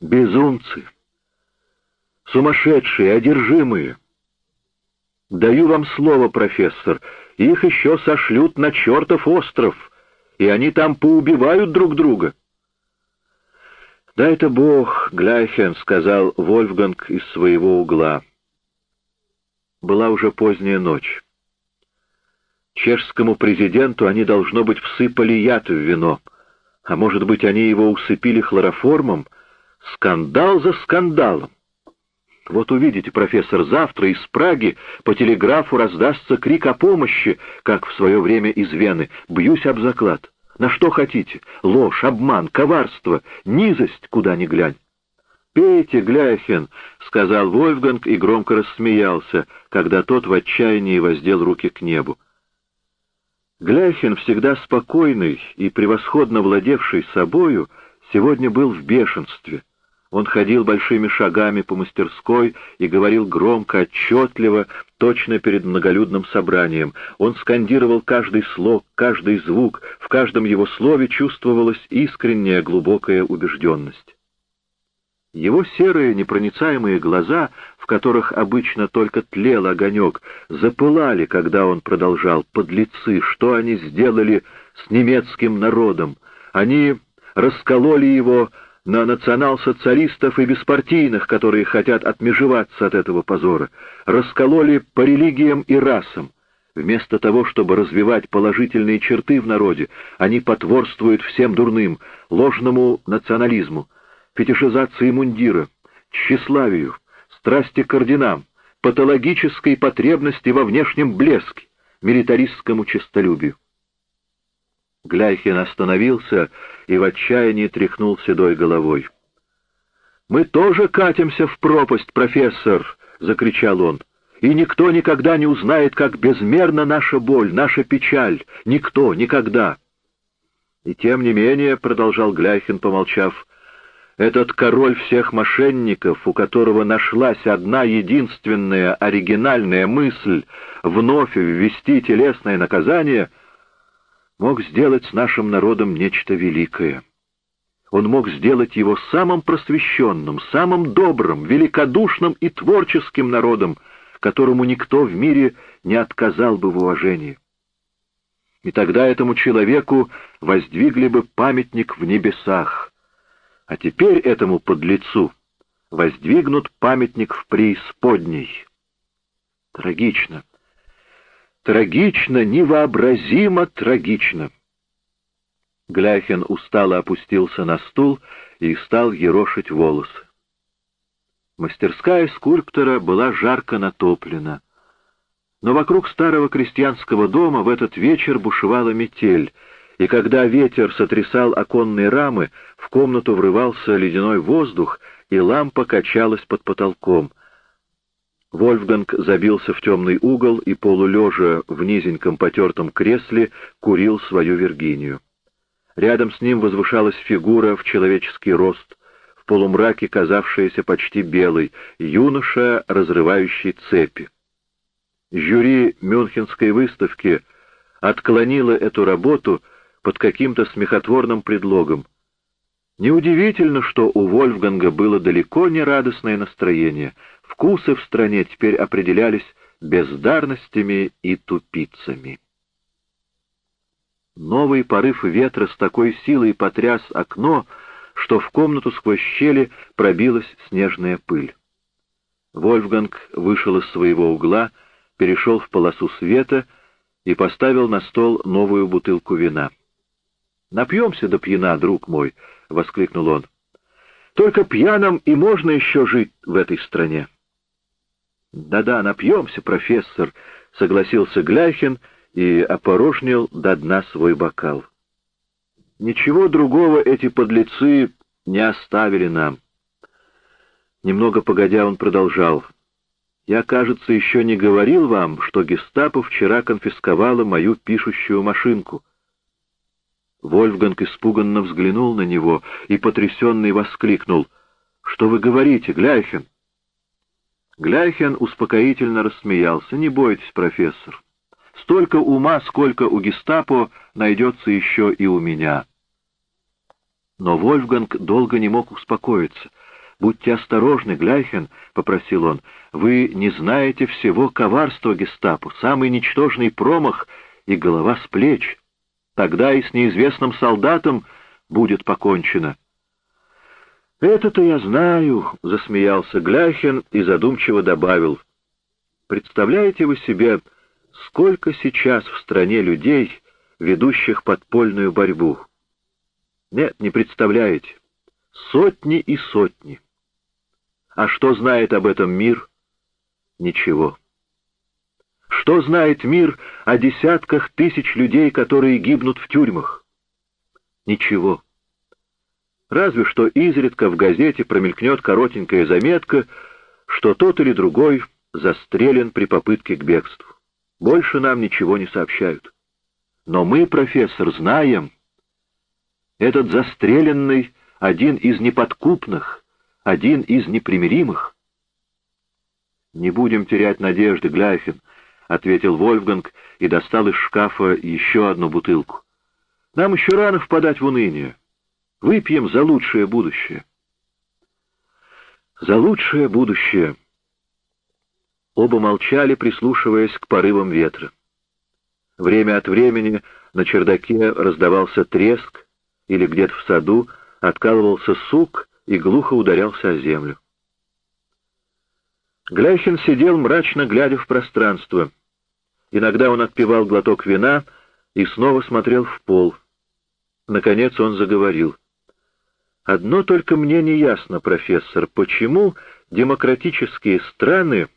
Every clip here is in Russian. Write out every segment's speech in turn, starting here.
Безумцы, сумасшедшие, одержимые. Даю вам слово, профессор, их еще сошлют на чертов остров, и они там поубивают друг друга. «Да это Бог, Гляйхен», — сказал Вольфганг из своего угла. Была уже поздняя ночь. Чешскому президенту они, должно быть, всыпали яд в вино, а может быть, они его усыпили хлороформом. Скандал за скандалом. Вот увидите, профессор, завтра из Праги по телеграфу раздастся крик о помощи, как в свое время из Вены. Бьюсь об заклад. На что хотите? Ложь, обман, коварство, низость, куда ни глянь. «Пейте, Гляхен», — сказал Вольфганг и громко рассмеялся, когда тот в отчаянии воздел руки к небу. Гляхин, всегда спокойный и превосходно владевший собою, сегодня был в бешенстве. Он ходил большими шагами по мастерской и говорил громко, отчетливо, точно перед многолюдным собранием. Он скандировал каждый слог, каждый звук, в каждом его слове чувствовалась искренняя глубокая убежденность. Его серые непроницаемые глаза, в которых обычно только тлел огонек, запылали, когда он продолжал. Подлецы, что они сделали с немецким народом? Они раскололи его на национал-социалистов и беспартийных, которые хотят отмежеваться от этого позора, раскололи по религиям и расам. Вместо того, чтобы развивать положительные черты в народе, они потворствуют всем дурным, ложному национализму, фетишизации мундира, тщеславию, страсти к орденам, патологической потребности во внешнем блеске, милитаристскому честолюбию. Гляйхин остановился и в отчаянии тряхнул седой головой. «Мы тоже катимся в пропасть, профессор!» — закричал он. «И никто никогда не узнает, как безмерна наша боль, наша печаль. Никто, никогда!» «И тем не менее», — продолжал Гляйхин, помолчав, этот король всех мошенников, у которого нашлась одна единственная оригинальная мысль вновь ввести телесное наказание, мог сделать с нашим народом нечто великое. Он мог сделать его самым просвещенным, самым добрым, великодушным и творческим народом, которому никто в мире не отказал бы в уважении. И тогда этому человеку воздвигли бы памятник в небесах — а теперь этому подлецу воздвигнут памятник в преисподней. Трагично. Трагично, невообразимо трагично. Гляхин устало опустился на стул и стал ерошить волосы. Мастерская скульптора была жарко натоплена. Но вокруг старого крестьянского дома в этот вечер бушевала метель — и когда ветер сотрясал оконные рамы, в комнату врывался ледяной воздух, и лампа качалась под потолком. Вольфганг забился в темный угол и, полулежа в низеньком потертом кресле, курил свою Виргинию. Рядом с ним возвышалась фигура в человеческий рост, в полумраке казавшаяся почти белой, юноша, разрывающий цепи. Жюри Мюнхенской выставки отклонило эту работу — под каким-то смехотворным предлогом. Неудивительно, что у Вольфганга было далеко не радостное настроение. Вкусы в стране теперь определялись бездарностями и тупицами. Новый порыв ветра с такой силой потряс окно, что в комнату сквозь щели пробилась снежная пыль. Вольфганг вышел из своего угла, перешел в полосу света и поставил на стол новую бутылку вина. «Напьемся до пьяна, друг мой!» — воскликнул он. «Только пьяным и можно еще жить в этой стране». «Да-да, напьемся, профессор», — согласился Гляхин и опорожнил до дна свой бокал. «Ничего другого эти подлецы не оставили нам». Немного погодя он продолжал. «Я, кажется, еще не говорил вам, что гестапо вчера конфисковало мою пишущую машинку». Вольфганг испуганно взглянул на него и, потрясенный, воскликнул. «Что вы говорите, Гляйхен?» Гляйхен успокоительно рассмеялся. «Не бойтесь, профессор. Столько ума, сколько у гестапо, найдется еще и у меня». Но Вольфганг долго не мог успокоиться — «Будьте осторожны, Гляйхен», — попросил он. «Вы не знаете всего коварства гестапо, самый ничтожный промах и голова с плеч. Тогда и с неизвестным солдатом будет покончено». «Это-то я знаю», — засмеялся Гляхин и задумчиво добавил. «Представляете вы себе, сколько сейчас в стране людей, ведущих подпольную борьбу?» «Нет, не представляете. Сотни и сотни. А что знает об этом мир? Ничего. Что знает мир о десятках тысяч людей, которые гибнут в тюрьмах? Ничего. Разве что изредка в газете промелькнет коротенькая заметка, что тот или другой застрелен при попытке к бегству. Больше нам ничего не сообщают. Но мы, профессор, знаем. Этот застреленный один из неподкупных, один из непримиримых. «Не будем терять надежды, Гляйфин», — ответил Вольфганг и достал из шкафа еще одну бутылку. «Нам еще рано впадать в уныние. Выпьем за лучшее будущее. За лучшее будущее. Оба молчали, прислушиваясь к порывам ветра. Время от времени на чердаке раздавался треск, или где-то в саду откалывался сук и глухо ударялся о землю. Гляхин сидел мрачно, глядя в пространство. Иногда он отпивал глоток вина и снова смотрел в пол. Наконец он заговорил — Одно только мне не ясно, профессор, почему демократические страны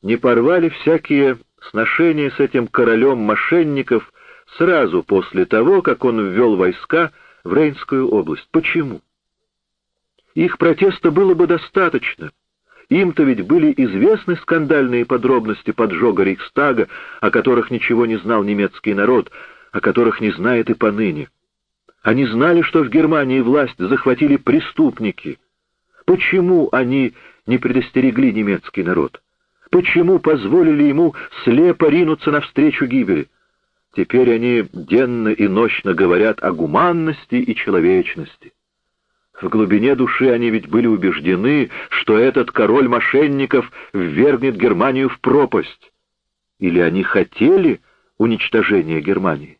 не порвали всякие сношения с этим королем мошенников сразу после того, как он ввел войска в Рейнскую область. Почему? Их протеста было бы достаточно. Им-то ведь были известны скандальные подробности поджога Рейхстага, о которых ничего не знал немецкий народ, о которых не знает и поныне. Они знали, что в Германии власть захватили преступники. Почему они не предостерегли немецкий народ? Почему позволили ему слепо ринуться навстречу гибели? Теперь они денно и ночно говорят о гуманности и человечности. В глубине души они ведь были убеждены, что этот король мошенников ввергнет Германию в пропасть. Или они хотели уничтожения Германии?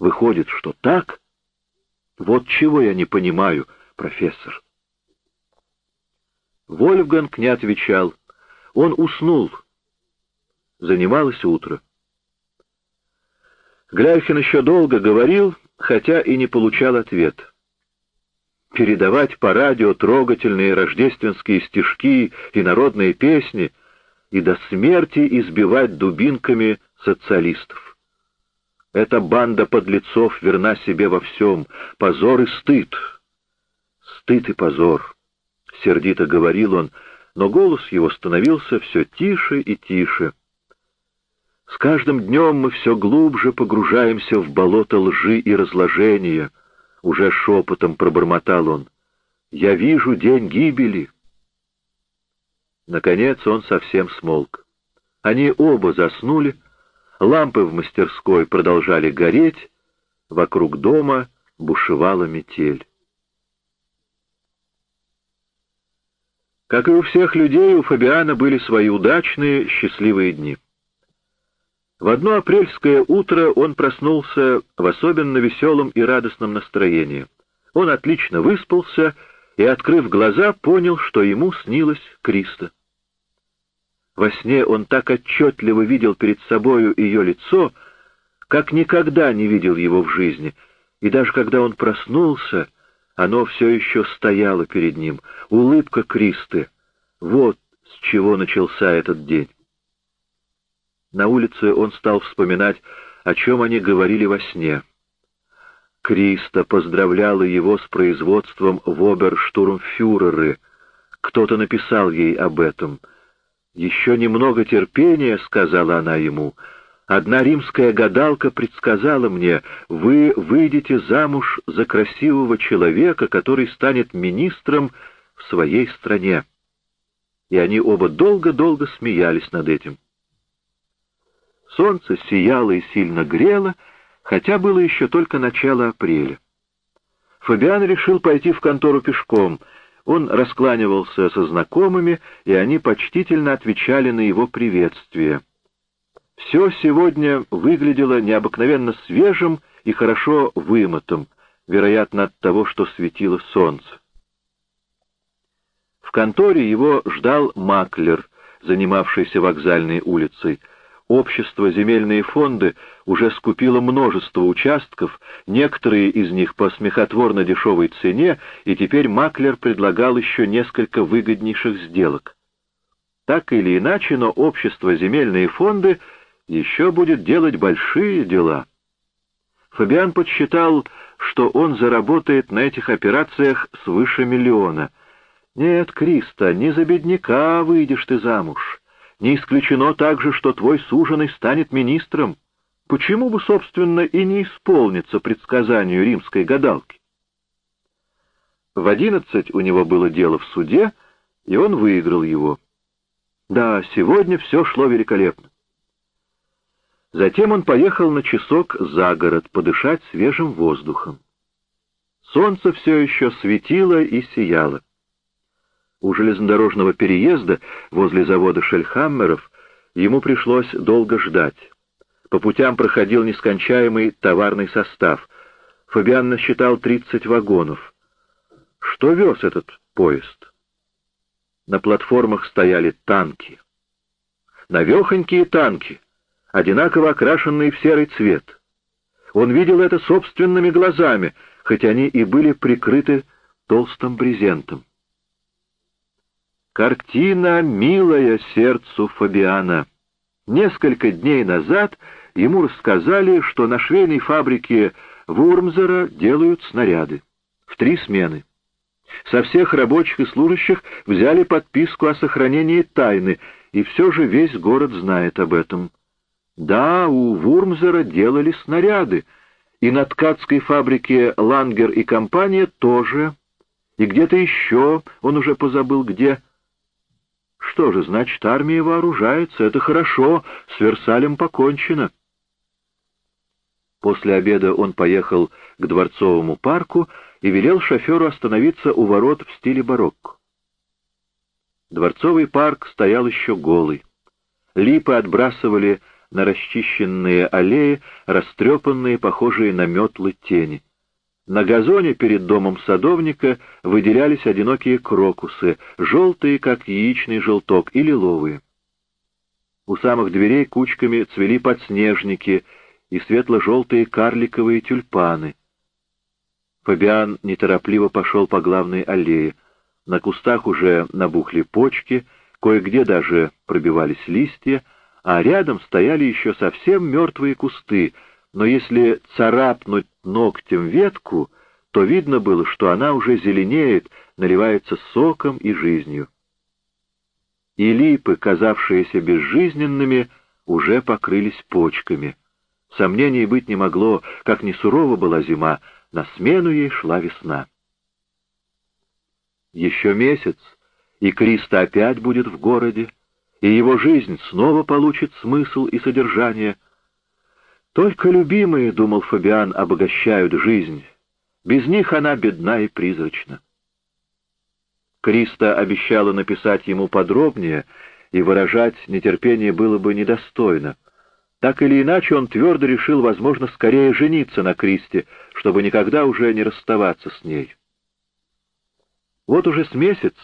Выходит, что так — вот чего я не понимаю, профессор. Вольфганг не отвечал. Он уснул. Занималось утро. Гляйхин еще долго говорил, хотя и не получал ответ. Передавать по радио трогательные рождественские стишки и народные песни и до смерти избивать дубинками социалистов. Эта банда подлецов верна себе во всем. Позор и стыд. Стыд и позор, — сердито говорил он, но голос его становился все тише и тише. С каждым днем мы все глубже погружаемся в болото лжи и разложения, — уже шепотом пробормотал он. Я вижу день гибели. Наконец он совсем смолк. Они оба заснули, — Лампы в мастерской продолжали гореть, вокруг дома бушевала метель. Как и у всех людей, у Фабиана были свои удачные, счастливые дни. В одно апрельское утро он проснулся в особенно веселом и радостном настроении. Он отлично выспался и, открыв глаза, понял, что ему снилась Криста. Во сне он так отчетливо видел перед собою ее лицо, как никогда не видел его в жизни, и даже когда он проснулся, оно все еще стояло перед ним, улыбка Кристы. Вот с чего начался этот день. На улице он стал вспоминать, о чем они говорили во сне. Криста поздравляла его с производством в оберштурмфюреры. Кто-то написал ей об этом — «Еще немного терпения», — сказала она ему. «Одна римская гадалка предсказала мне, вы выйдете замуж за красивого человека, который станет министром в своей стране». И они оба долго-долго смеялись над этим. Солнце сияло и сильно грело, хотя было еще только начало апреля. Фабиан решил пойти в контору пешком — Он раскланивался со знакомыми, и они почтительно отвечали на его приветствие. Все сегодня выглядело необыкновенно свежим и хорошо вымытым, вероятно, от того, что светило солнце. В конторе его ждал маклер, занимавшийся вокзальной улицей. Общество «Земельные фонды» уже скупило множество участков, некоторые из них по смехотворно дешевой цене, и теперь маклер предлагал еще несколько выгоднейших сделок. Так или иначе, но общество «Земельные фонды» еще будет делать большие дела. Фабиан подсчитал, что он заработает на этих операциях свыше миллиона. Нет, Криста, не за бедняка выйдешь ты замуж. Не исключено также, что твой суженый станет министром. Почему бы, собственно, и не исполниться предсказанию римской гадалки? В одиннадцать у него было дело в суде, и он выиграл его. Да, сегодня все шло великолепно. Затем он поехал на часок за город подышать свежим воздухом. Солнце все еще светило и сияло. У железнодорожного переезда возле завода Шельхаммеров ему пришлось долго ждать. По путям проходил нескончаемый товарный состав. Фабиан насчитал 30 вагонов. Что вез этот поезд? На платформах стояли танки. Навехонькие танки — одинаково окрашенные в серый цвет. Он видел это собственными глазами, хоть они и были прикрыты толстым брезентом. Картина, милая сердцу Фабиана. Несколько дней назад ему рассказали, что на швейной фабрике Вурмзера делают снаряды. В три смены. Со всех рабочих и служащих взяли подписку о сохранении тайны, и все же весь город знает об этом. Да, у Вурмзера делали снаряды, и на ткацкой фабрике «Лангер и компания» тоже, и где-то еще, он уже позабыл где. Что же, значит, армия вооружается, это хорошо, с Версалем покончено. После обеда он поехал к Дворцовому парку и велел шоферу остановиться у ворот в стиле барокко. Дворцовый парк стоял еще голый. Липы отбрасывали на расчищенные аллеи, растрепанные, похожие на метлы тени. На газоне перед домом садовника выделялись одинокие крокусы, желтые, как яичный желток, и лиловые. У самых дверей кучками цвели подснежники и светло-желтые карликовые тюльпаны. Фабиан неторопливо пошел по главной аллее. На кустах уже набухли почки, кое-где даже пробивались листья, а рядом стояли еще совсем мертвые кусты, но если царапнуть ногтем ветку, то видно было, что она уже зеленеет, наливается соком и жизнью. И липы, казавшиеся безжизненными, уже покрылись почками. Сомнений быть не могло, как ни сурова была зима, на смену ей шла весна. Еще месяц, и Криста опять будет в городе, и его жизнь снова получит смысл и содержание. Только любимые, — думал Фабиан, — обогащают жизнь. Без них она бедна и призрачна. Криста обещала написать ему подробнее, и выражать нетерпение было бы недостойно. Так или иначе, он твердо решил, возможно, скорее жениться на Кристе, чтобы никогда уже не расставаться с ней. Вот уже с месяц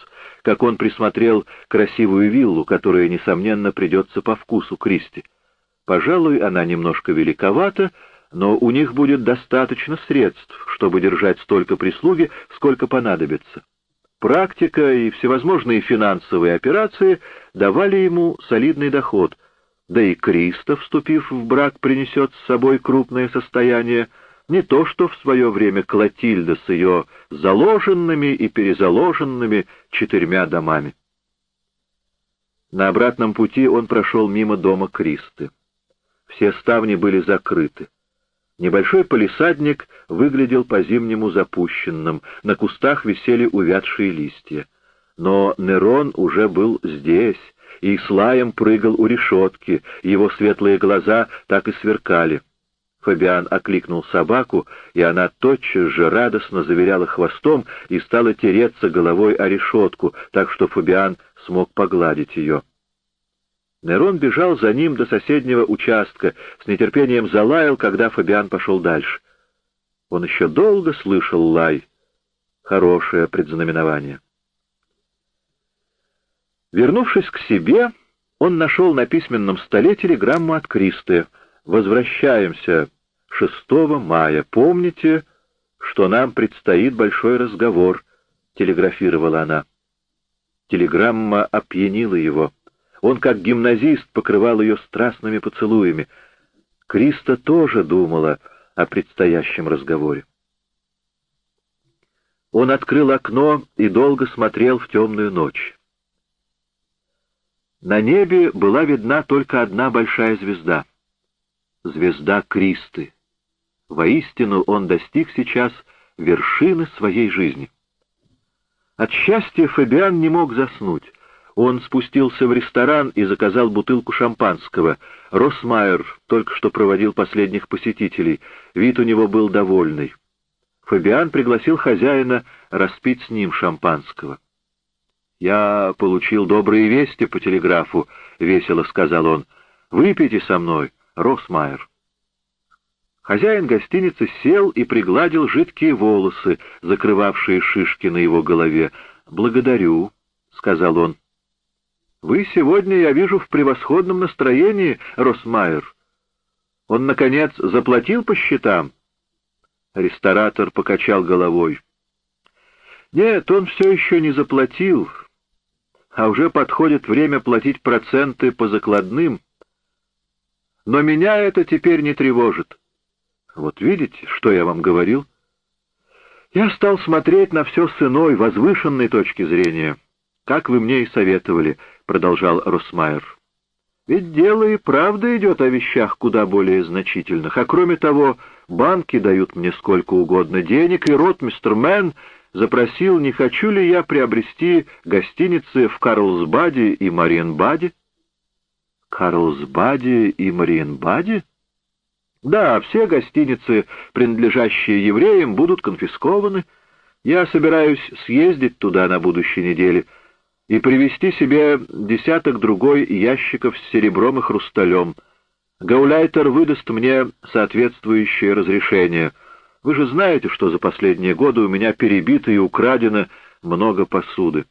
как он присмотрел красивую виллу, которая, несомненно, придется по вкусу Кристи. Пожалуй, она немножко великовата, но у них будет достаточно средств, чтобы держать столько прислуги, сколько понадобится. Практика и всевозможные финансовые операции давали ему солидный доход, да и Криста, вступив в брак, принесет с собой крупное состояние — не то что в свое время Клотильда с ее заложенными и перезаложенными четырьмя домами. На обратном пути он прошел мимо дома Кристы. Все ставни были закрыты. Небольшой полисадник выглядел по-зимнему запущенным, на кустах висели увядшие листья. Но Нерон уже был здесь, и с лаем прыгал у решетки, его светлые глаза так и сверкали. Фабиан окликнул собаку, и она тотчас же радостно заверяла хвостом и стала тереться головой о решетку, так что Фабиан смог погладить ее. Нерон бежал за ним до соседнего участка, с нетерпением залаял, когда Фабиан пошел дальше. Он еще долго слышал лай. Хорошее предзнаменование. Вернувшись к себе, он нашел на письменном столе телеграмму от Кристы. «Возвращаемся 6 мая. Помните, что нам предстоит большой разговор», — телеграфировала она. Телеграмма опьянила его. Он, как гимназист, покрывал ее страстными поцелуями. Криста тоже думала о предстоящем разговоре. Он открыл окно и долго смотрел в темную ночь. На небе была видна только одна большая звезда — звезда Кристы. Воистину он достиг сейчас вершины своей жизни. От счастья Фабиан не мог заснуть. Он спустился в ресторан и заказал бутылку шампанского. Росмайер только что проводил последних посетителей. Вид у него был довольный. Фабиан пригласил хозяина распить с ним шампанского. «Я получил добрые вести по телеграфу», — весело сказал он. «Выпейте со мной, Росмайер». Хозяин гостиницы сел и пригладил жидкие волосы, закрывавшие шишки на его голове. «Благодарю», — сказал он. «Вы сегодня, я вижу, в превосходном настроении, Росмайер. Он, наконец, заплатил по счетам?» Ресторатор покачал головой. «Нет, он все еще не заплатил, а уже подходит время платить проценты по закладным. Но меня это теперь не тревожит. Вот видите, что я вам говорил? Я стал смотреть на все с иной, возвышенной точки зрения, как вы мне и советовали, — продолжал Росмайер. Ведь дело и правда идет о вещах куда более значительных, а кроме того, банки дают мне сколько угодно денег, и ротмистер Мэн запросил, не хочу ли я приобрести гостиницы в Карлсбаде и Мариенбаде. Карлсбаде и Мариенбаде? Да, все гостиницы, принадлежащие евреям, будут конфискованы. Я собираюсь съездить туда на будущей неделе и привезти себе десяток другой ящиков с серебром и хрусталем. Гауляйтер выдаст мне соответствующее разрешение — вы же знаете, что за последние годы у меня перебито и украдено много посуды.